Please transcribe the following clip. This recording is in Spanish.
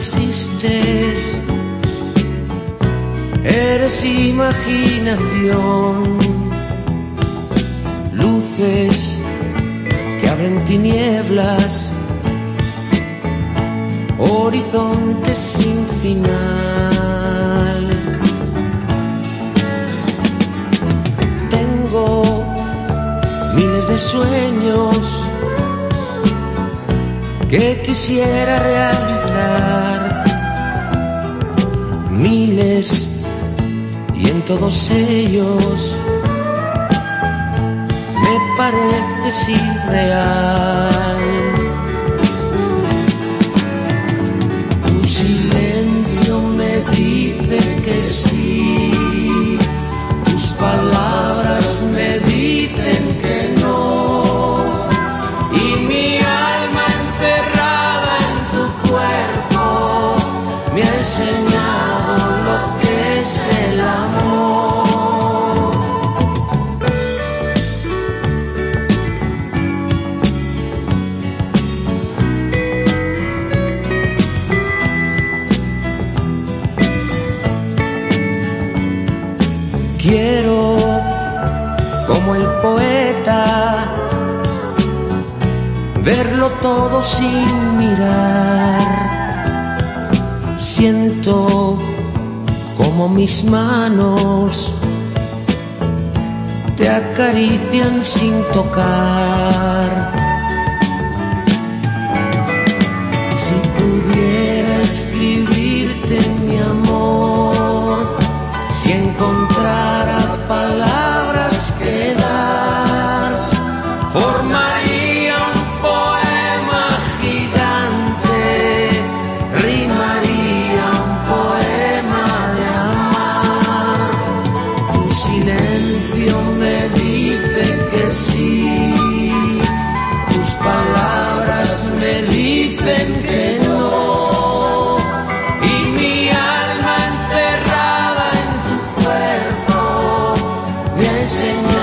existes, eres imaginación, luces que abren tinieblas, horizontes sin final. Tengo miles de sueños que quisiera realizar, miles y en todos ellos me pareces irreal. El poeta, verlo todo sin mirar. Siento como mis manos te acarician sin tocar. Si pudiera escribirte me